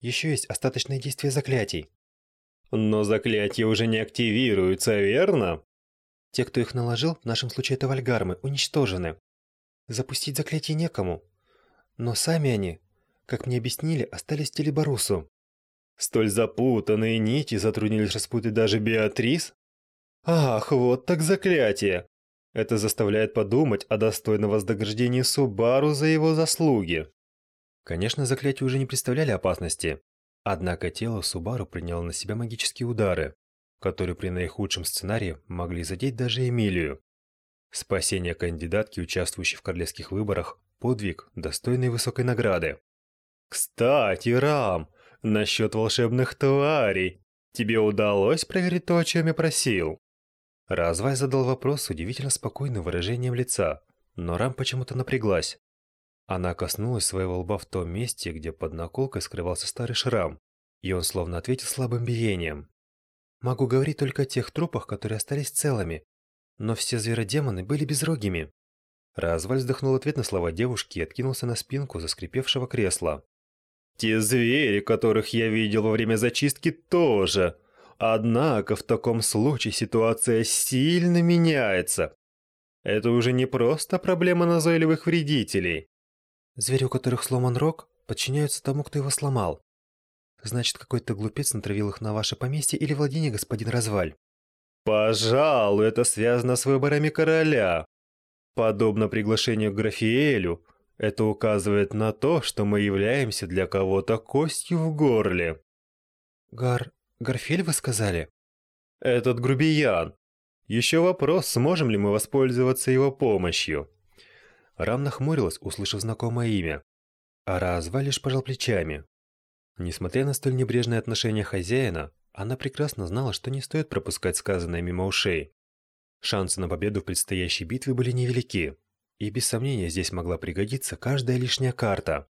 Еще есть остаточное действие заклятий. Но заклятия уже не активируются, верно? Те, кто их наложил, в нашем случае это вальгармы, уничтожены. Запустить заклятие некому. Но сами они, как мне объяснили, остались Телебарусу. Столь запутанные нити затруднились распутать даже Беатрис? Ах, вот так заклятие! Это заставляет подумать о достойном вознаграждении Субару за его заслуги. Конечно, заклятия уже не представляли опасности. Однако тело Субару приняло на себя магические удары которые при наихудшем сценарии могли задеть даже Эмилию. Спасение кандидатки, участвующей в королевских выборах, подвиг, достойный высокой награды. «Кстати, Рам, насчет волшебных тварей. Тебе удалось проверить то, о чем я просил?» Развай задал вопрос с удивительно спокойным выражением лица, но Рам почему-то напряглась. Она коснулась своего лба в том месте, где под наколкой скрывался старый шрам, и он словно ответил слабым биением. Могу говорить только о тех трупах, которые остались целыми. Но все зверодемоны были безрогими. Разваль вздохнул ответ на слова девушки и откинулся на спинку заскрипевшего кресла. Те звери, которых я видел во время зачистки, тоже. Однако в таком случае ситуация сильно меняется. Это уже не просто проблема назойливых вредителей. Звери, у которых сломан рог, подчиняются тому, кто его сломал. Значит, какой-то глупец натравил их на ваше поместье или владение, господин Разваль. Пожалуй, это связано с выборами короля. Подобно приглашению к Графиэлю, это указывает на то, что мы являемся для кого-то костью в горле. Гар... Гарфель, вы сказали? Этот грубиян. Еще вопрос, сможем ли мы воспользоваться его помощью. Рам нахмурилась, услышав знакомое имя. А Разваль лишь пожал плечами. Несмотря на столь небрежное отношение хозяина, она прекрасно знала, что не стоит пропускать сказанное мимо ушей. Шансы на победу в предстоящей битве были невелики, и без сомнения здесь могла пригодиться каждая лишняя карта.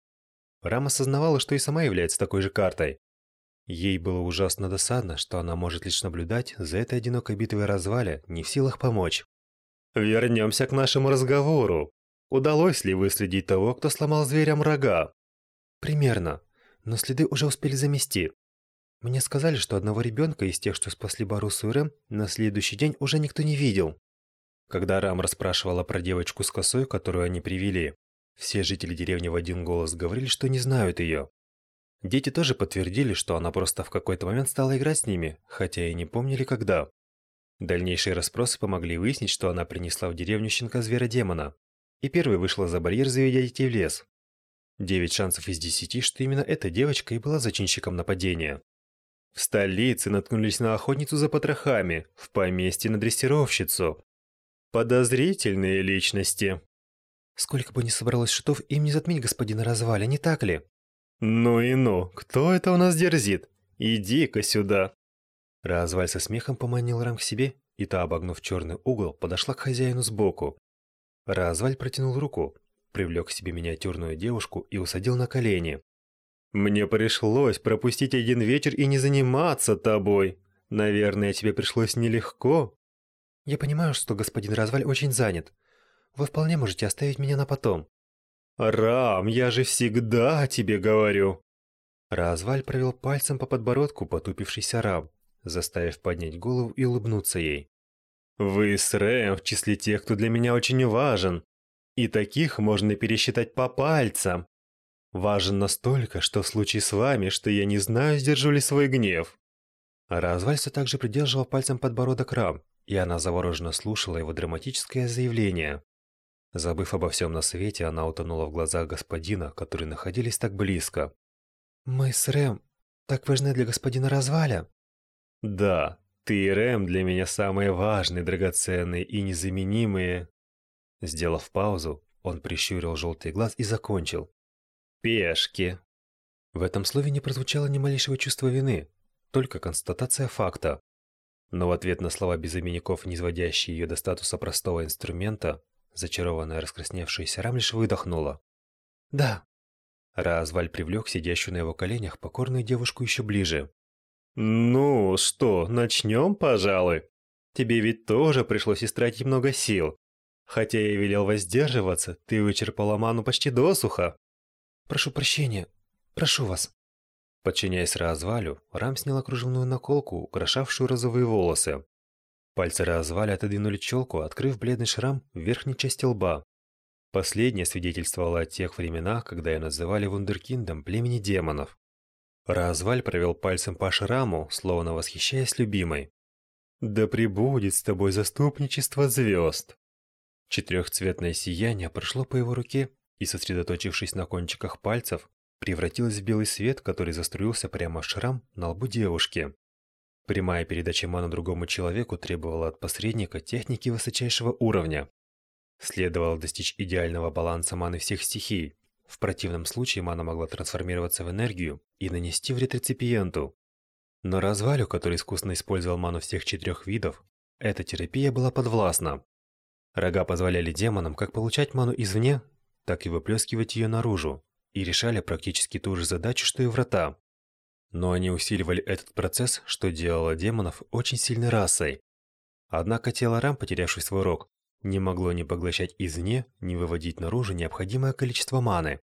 Рам осознавала, что и сама является такой же картой. Ей было ужасно досадно, что она может лишь наблюдать за этой одинокой битвой разваля, не в силах помочь. Вернемся к нашему разговору. Удалось ли выследить того, кто сломал зверям рога? Примерно, но следы уже успели замести. Мне сказали, что одного ребенка из тех, что спасли Барусу и Рэм, на следующий день уже никто не видел. Когда Рам расспрашивала про девочку с косой, которую они привели, все жители деревни в один голос говорили, что не знают ее. Дети тоже подтвердили, что она просто в какой-то момент стала играть с ними, хотя и не помнили когда. Дальнейшие расспросы помогли выяснить, что она принесла в деревню щенка-звера-демона, и первой вышла за барьер, заведя детей в лес. Девять шансов из десяти, что именно эта девочка и была зачинщиком нападения. В столице наткнулись на охотницу за потрохами, в поместье на дрессировщицу. Подозрительные личности. Сколько бы ни собралось шутов, им не затмить господина Разваля, не так ли? Ну и ну, кто это у нас дерзит? Иди-ка сюда. Разваль со смехом поманил Рам к себе, и та, обогнув черный угол, подошла к хозяину сбоку. Разваль протянул руку, привлек к себе миниатюрную девушку и усадил на колени. Мне пришлось пропустить один вечер и не заниматься тобой. Наверное, тебе пришлось нелегко. Я понимаю, что господин Разваль очень занят. Вы вполне можете оставить меня на потом. Рам, я же всегда тебе говорю. Разваль провел пальцем по подбородку потупившийся Рам, заставив поднять голову и улыбнуться ей. Вы с Рэм в числе тех, кто для меня очень важен. И таких можно пересчитать по пальцам важен настолько, что в случае с вами, что я не знаю, сдержу ли свой гнев». Развальса также придерживал пальцем подбородок Рам, и она завороженно слушала его драматическое заявление. Забыв обо всем на свете, она утонула в глазах господина, которые находились так близко. «Мы с Рэм так важны для господина Разваля?» «Да, ты и Рэм для меня самые важные, драгоценные и незаменимые». Сделав паузу, он прищурил желтый глаз и закончил пешки. В этом слове не прозвучало ни малейшего чувства вины, только констатация факта. Но в ответ на слова безыменников, низводящие ее до статуса простого инструмента, зачарованная раскрасневшаяся Рам лишь выдохнула. «Да». Разваль привлек сидящую на его коленях покорную девушку еще ближе. «Ну что, начнем, пожалуй? Тебе ведь тоже пришлось истратить много сил. Хотя я велел воздерживаться, ты вычерпала ману почти досуха. Прошу прощения. Прошу вас. Подчиняясь развалю, Рам снял кружевную наколку, украшавшую розовые волосы. Пальцы развали отодвинули челку, открыв бледный шрам в верхней части лба. Последнее свидетельствовало о тех временах, когда ее называли вундеркиндом племени демонов. Разваль провел пальцем по шраму, словно восхищаясь любимой. «Да пребудет с тобой заступничество звезд!» Четырехцветное сияние прошло по его руке и, сосредоточившись на кончиках пальцев, превратилась в белый свет, который заструился прямо в шрам на лбу девушки. Прямая передача мана другому человеку требовала от посредника техники высочайшего уровня. Следовало достичь идеального баланса маны всех стихий. В противном случае мана могла трансформироваться в энергию и нанести вред реципиенту. Но развалю, который искусно использовал ману всех четырех видов, эта терапия была подвластна. Рога позволяли демонам как получать ману извне, так и выплескивать ее наружу, и решали практически ту же задачу, что и врата. Но они усиливали этот процесс, что делало демонов очень сильной расой. Однако тело Рам, потерявший свой рог, не могло ни поглощать извне, ни выводить наружу необходимое количество маны.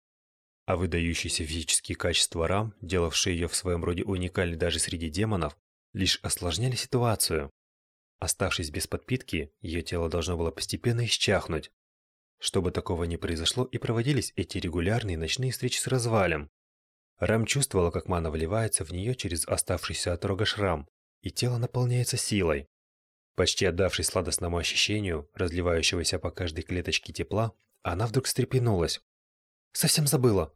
А выдающиеся физические качества Рам, делавшие ее в своем роде уникальной даже среди демонов, лишь осложняли ситуацию. Оставшись без подпитки, ее тело должно было постепенно исчахнуть. Чтобы такого не произошло, и проводились эти регулярные ночные встречи с развалем. Рам чувствовала, как мана вливается в нее через оставшийся от рога шрам, и тело наполняется силой. Почти отдавшись сладостному ощущению, разливающегося по каждой клеточке тепла, она вдруг встрепенулась. «Совсем забыла.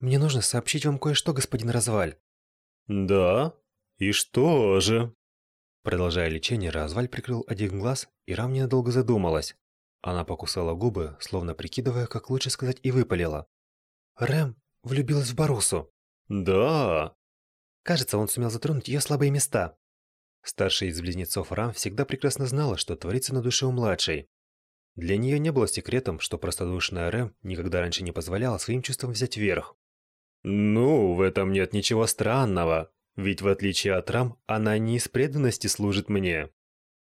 Мне нужно сообщить вам кое-что, господин Разваль». «Да? И что же?» Продолжая лечение, Разваль прикрыл один глаз, и Рам ненадолго задумалась. Она покусала губы, словно прикидывая, как лучше сказать, и выпалила. «Рэм влюбилась в Барусу». «Да». Кажется, он сумел затронуть ее слабые места. Старшая из близнецов Рам всегда прекрасно знала, что творится на душе у младшей. Для нее не было секретом, что простодушная Рэм никогда раньше не позволяла своим чувствам взять верх. «Ну, в этом нет ничего странного, ведь в отличие от Рам, она не из преданности служит мне».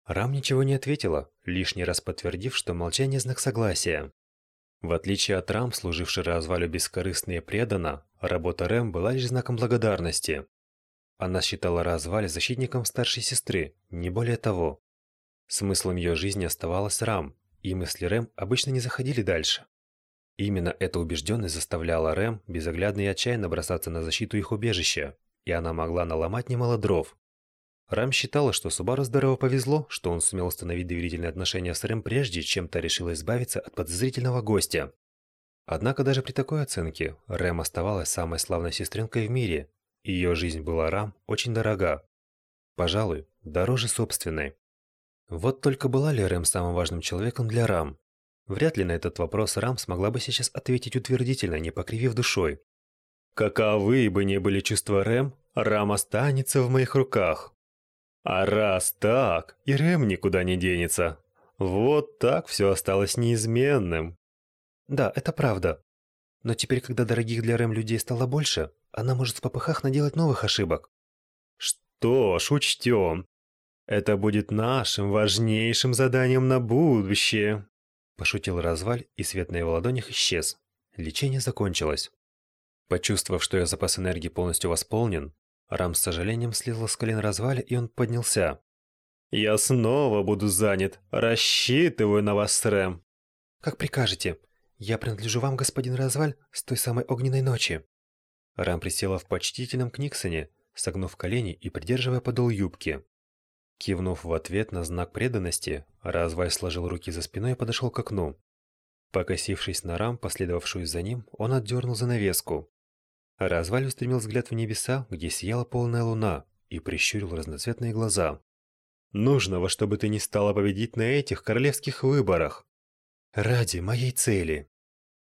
Рам ничего не ответила, лишний раз подтвердив, что молчание – знак согласия. В отличие от Рам, служившей развалю бескорыстно и преданно, работа Рэм была лишь знаком благодарности. Она считала Разваль защитником старшей сестры, не более того. Смыслом ее жизни оставалась Рам, и мысли Рэм обычно не заходили дальше. Именно эта убежденность заставляла Рэм безоглядно и отчаянно бросаться на защиту их убежища, и она могла наломать немало дров. Рэм считала, что Субару здорово повезло, что он сумел установить доверительные отношения с Рэм прежде, чем та решила избавиться от подозрительного гостя. Однако даже при такой оценке Рэм оставалась самой славной сестренкой в мире, ее жизнь была Рам очень дорога. Пожалуй, дороже собственной. Вот только была ли Рэм самым важным человеком для Рам? Вряд ли на этот вопрос Рам смогла бы сейчас ответить утвердительно, не покривив душой. Каковы бы ни были чувства Рэм, Рам останется в моих руках. А раз так, и Рэм никуда не денется. Вот так все осталось неизменным. Да, это правда. Но теперь, когда дорогих для Рэм людей стало больше, она может в попыхах наделать новых ошибок. Что ж, учтем. Это будет нашим важнейшим заданием на будущее. Пошутил Разваль, и свет на его ладонях исчез. Лечение закончилось. Почувствовав, что ее запас энергии полностью восполнен, Рам с сожалением слезла с колен Разваля, и он поднялся. «Я снова буду занят. Рассчитываю на вас, Рэм». «Как прикажете. Я принадлежу вам, господин Разваль, с той самой огненной ночи». Рам присела в почтительном книксоне, согнув колени и придерживая подол юбки. Кивнув в ответ на знак преданности, Разваль сложил руки за спиной и подошел к окну. Покосившись на Рам, последовавшую за ним, он отдернул занавеску. Разваль устремил взгляд в небеса, где сияла полная луна, и прищурил разноцветные глаза. «Нужно во что бы ты ни стала победить на этих королевских выборах!» «Ради моей цели!»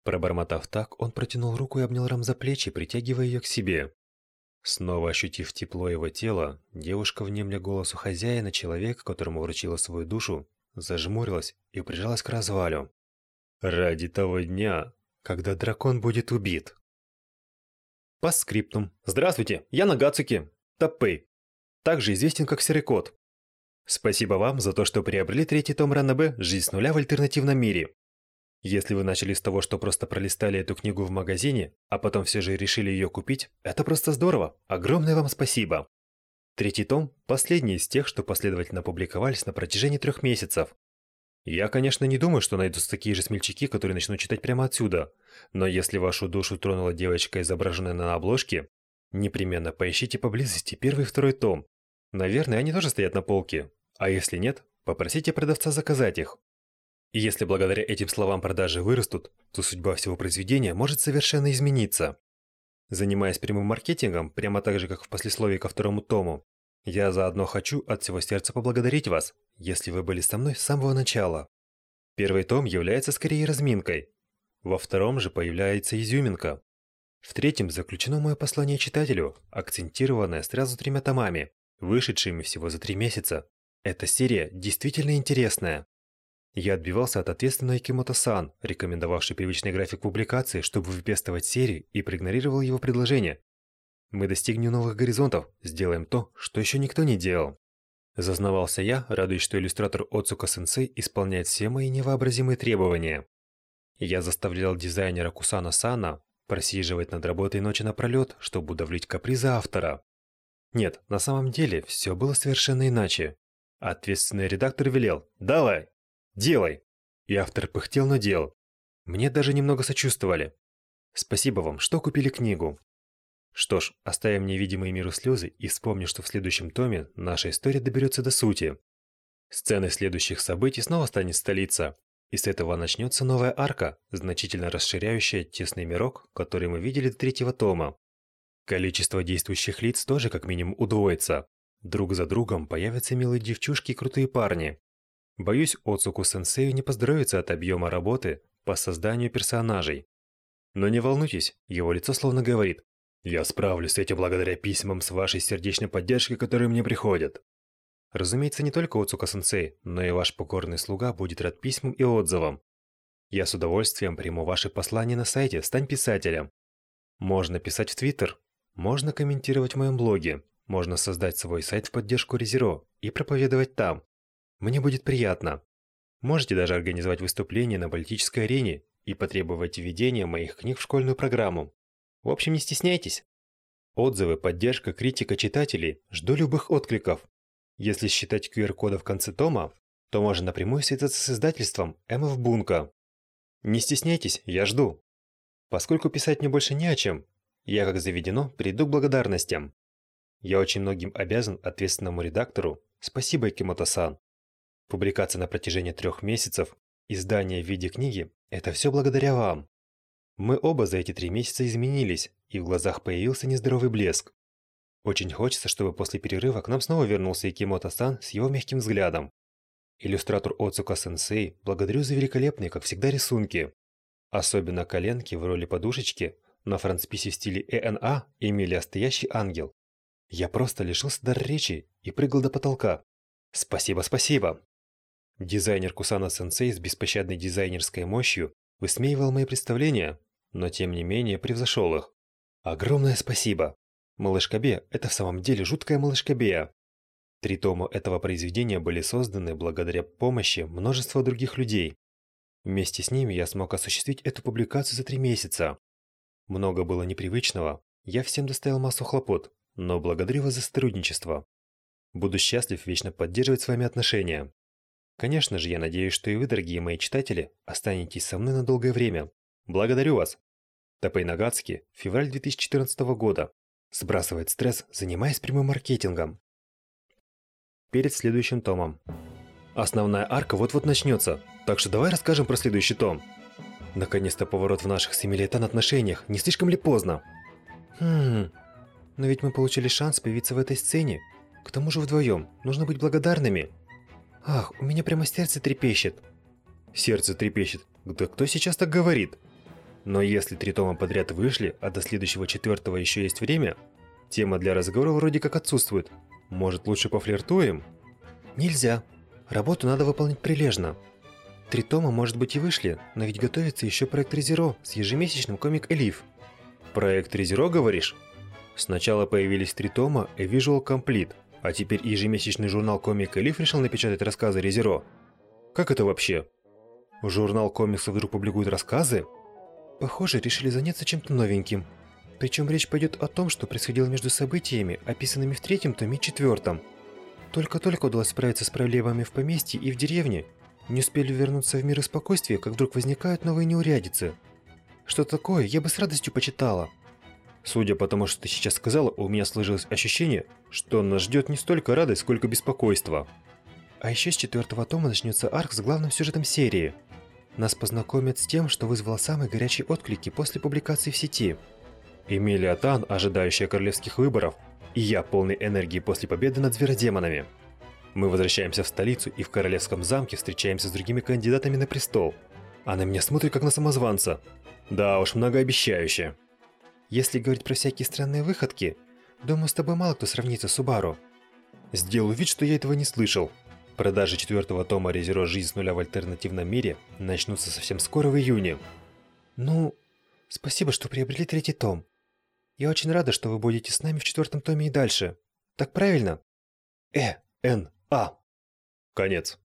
Пробормотав так, он протянул руку и обнял Рам за плечи, притягивая ее к себе. Снова ощутив тепло его тела, девушка, внемля голосу хозяина, человека, которому вручила свою душу, зажмурилась и прижалась к развалю. «Ради того дня, когда дракон будет убит!» По скриптум. Здравствуйте, я Нагацуки, Таппей, также известен как Серый Кот. Спасибо вам за то, что приобрели третий том Ранабе «Жизнь с нуля в альтернативном мире». Если вы начали с того, что просто пролистали эту книгу в магазине, а потом все же решили ее купить, это просто здорово. Огромное вам спасибо. Третий том – последний из тех, что последовательно публиковались на протяжении трех месяцев. Я, конечно, не думаю, что найдутся такие же смельчаки, которые начнут читать прямо отсюда, но если вашу душу тронула девочка, изображенная на обложке, непременно поищите поблизости первый и второй том. Наверное, они тоже стоят на полке. А если нет, попросите продавца заказать их. И если благодаря этим словам продажи вырастут, то судьба всего произведения может совершенно измениться. Занимаясь прямым маркетингом, прямо так же, как в послесловии ко второму тому, я заодно хочу от всего сердца поблагодарить вас, если вы были со мной с самого начала. Первый том является скорее разминкой. Во втором же появляется изюминка. В третьем заключено мое послание читателю, акцентированное сразу тремя томами, вышедшими всего за три месяца. Эта серия действительно интересная. Я отбивался от ответственного Кимото-сан, рекомендовавший привычный график публикации, чтобы выпестовать серию, и проигнорировал его предложение. Мы достигнем новых горизонтов, сделаем то, что еще никто не делал. Зазнавался я, радуясь, что иллюстратор Оцука-сенсей исполняет все мои невообразимые требования. Я заставлял дизайнера Кусана Сана просиживать над работой ночи напролет, чтобы удовлетворить капризы автора. Нет, на самом деле все было совершенно иначе. Ответственный редактор велел «Давай, делай!» И автор пыхтел, но делал. Мне даже немного сочувствовали. Спасибо вам, что купили книгу. Что ж, оставим невидимые миру слезы и вспомни, что в следующем томе наша история доберется до сути. Сценой следующих событий снова станет столица, и с этого начнется новая арка, значительно расширяющая тесный мирок, который мы видели до третьего тома. Количество действующих лиц тоже как минимум удвоится. Друг за другом появятся милые девчушки и крутые парни. Боюсь, Оцуку-сенсею не поздоровится от объема работы по созданию персонажей. Но не волнуйтесь, его лицо словно говорит «Я справлюсь с этим благодаря письмам с вашей сердечной поддержкой, которые мне приходят». Разумеется, не только Оцука-сенсей, но и ваш покорный слуга будет рад письмам и отзывам. Я с удовольствием приму ваши послания на сайте «Стань писателем». Можно писать в Твиттер, можно комментировать в моем блоге, можно создать свой сайт в поддержку Резеро и проповедовать там. Мне будет приятно. Можете даже организовать выступление на политической арене и потребовать введения моих книг в школьную программу. В общем, не стесняйтесь. Отзывы, поддержка, критика читателей. Жду любых откликов. Если считать QR-кода в конце тома, то можно напрямую связаться с издательством МФ Бунка. Не стесняйтесь, я жду. Поскольку писать мне больше не о чем, я, как заведено, перейду к благодарностям. Я очень многим обязан ответственному редактору. Спасибо, Кимото-сан. Публикация на протяжении трех месяцев, издание в виде книги – это все благодаря вам. Мы оба за эти три месяца изменились, и в глазах появился нездоровый блеск. Очень хочется, чтобы после перерыва к нам снова вернулся Икимото-сан с его мягким взглядом. Иллюстратор Оцука-сенсей, благодарю за великолепные, как всегда, рисунки. Особенно коленки в роли подушечки на фронтсписе в стиле ЭНА Эмилия «Стоящий ангел». Я просто лишился дар речи и прыгал до потолка. Спасибо, спасибо! Дизайнер Кусана-сенсей с беспощадной дизайнерской мощью высмеивал мои представления, но тем не менее превзошел их. Огромное спасибо! Малышкобе – это в самом деле жуткая малышкобея. Три тома этого произведения были созданы благодаря помощи множества других людей. Вместе с ними я смог осуществить эту публикацию за три месяца. Много было непривычного, я всем доставил массу хлопот, но благодарю вас за сотрудничество. Буду счастлив вечно поддерживать с вами отношения. Конечно же, я надеюсь, что и вы, дорогие мои читатели, останетесь со мной на долгое время. Благодарю вас. Тапей Нагацки, февраль 2014 года. Сбрасывает стресс, занимаясь прямым маркетингом. Перед следующим томом. Основная арка вот-вот начнется, так что давай расскажем про следующий том. Наконец-то поворот в наших с отношениях, не слишком ли поздно? Хм, но ведь мы получили шанс появиться в этой сцене. К тому же вдвоем, нужно быть благодарными. Ах, у меня прямо сердце трепещет. Сердце трепещет. Да кто сейчас так говорит? Но если три тома подряд вышли, а до следующего четвертого еще есть время, тема для разговора вроде как отсутствует. Может, лучше пофлиртуем? Нельзя. Работу надо выполнять прилежно. Три тома, может быть, и вышли, но ведь готовится еще проект Резеро с ежемесячным комик Элиф. Проект Резеро, говоришь? Сначала появились три тома и Visual Complete, а теперь ежемесячный журнал Комик Элиф решил напечатать рассказы Резеро. Как это вообще? Журнал комиксов вдруг публикует рассказы? Похоже, решили заняться чем-то новеньким. Причем речь пойдет о том, что происходило между событиями, описанными в третьем томе и четвертом. Только-только удалось справиться с проблемами в поместье и в деревне. Не успели вернуться в мир и спокойствие, как вдруг возникают новые неурядицы. Что такое, я бы с радостью почитала. Судя по тому, что ты сейчас сказала, у меня сложилось ощущение, что нас ждет не столько радость, сколько беспокойство. А еще с четвертого тома начнется арк с главным сюжетом серии – нас познакомят с тем, что вызвало самые горячие отклики после публикации в сети. Эмилия Тан, ожидающая королевских выборов, и я, полный энергии после победы над зверодемонами. Мы возвращаемся в столицу и в королевском замке встречаемся с другими кандидатами на престол. Она меня смотрит как на самозванца. Да уж, многообещающе. Если говорить про всякие странные выходки, думаю, с тобой мало кто сравнится с Субару. Сделаю вид, что я этого не слышал. Продажи четвертого тома Резеро «Жизнь с нуля в альтернативном мире» начнутся совсем скоро в июне. Ну, спасибо, что приобрели третий том. Я очень рада, что вы будете с нами в четвертом томе и дальше. Так правильно? Э, Н, А. Конец.